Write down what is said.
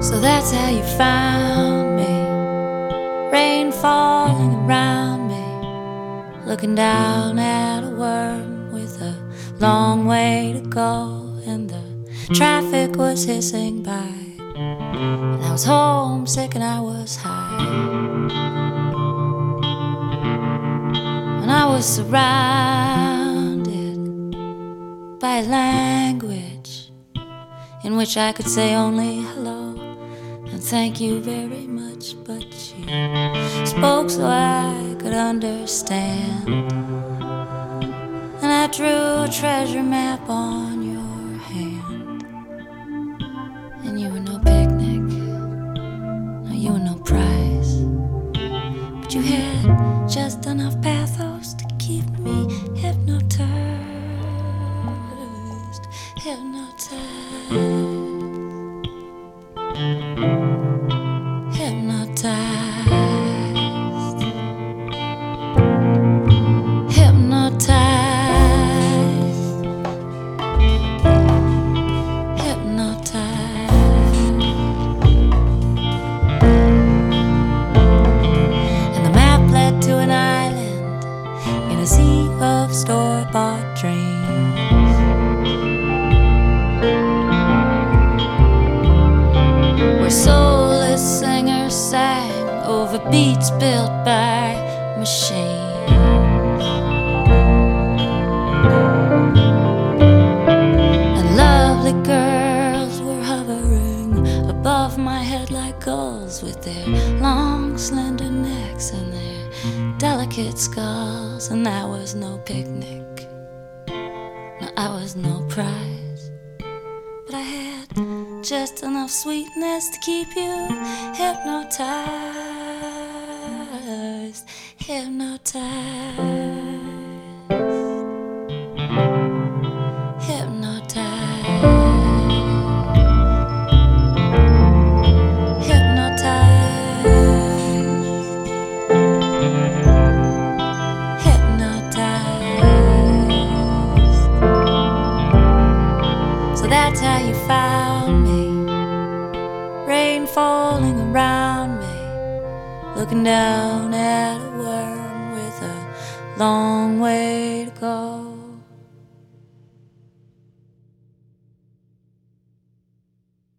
So that's how you found me. Rain falling around me. Looking down at a worm with a long way to go. And the traffic was hissing by. And I was homesick and I was high. And I was surrounded by language in which I could say only hello and thank you very much, but you spoke so I could understand. And I drew a treasure map on your hand. And you were no picnic, no, you were no prize. But you had just enough pathos to keep me hypnotized. Hypnotized. Hypnotized. Beats built by machines. And lovely girls were hovering above my head like gulls with their long, slender necks and their delicate skulls. And I was no picnic, no, I was no prize, but I had just enough sweetness to keep you hypnotized, hypnotized, hypnotized, Looking down at a worm with a long way to go.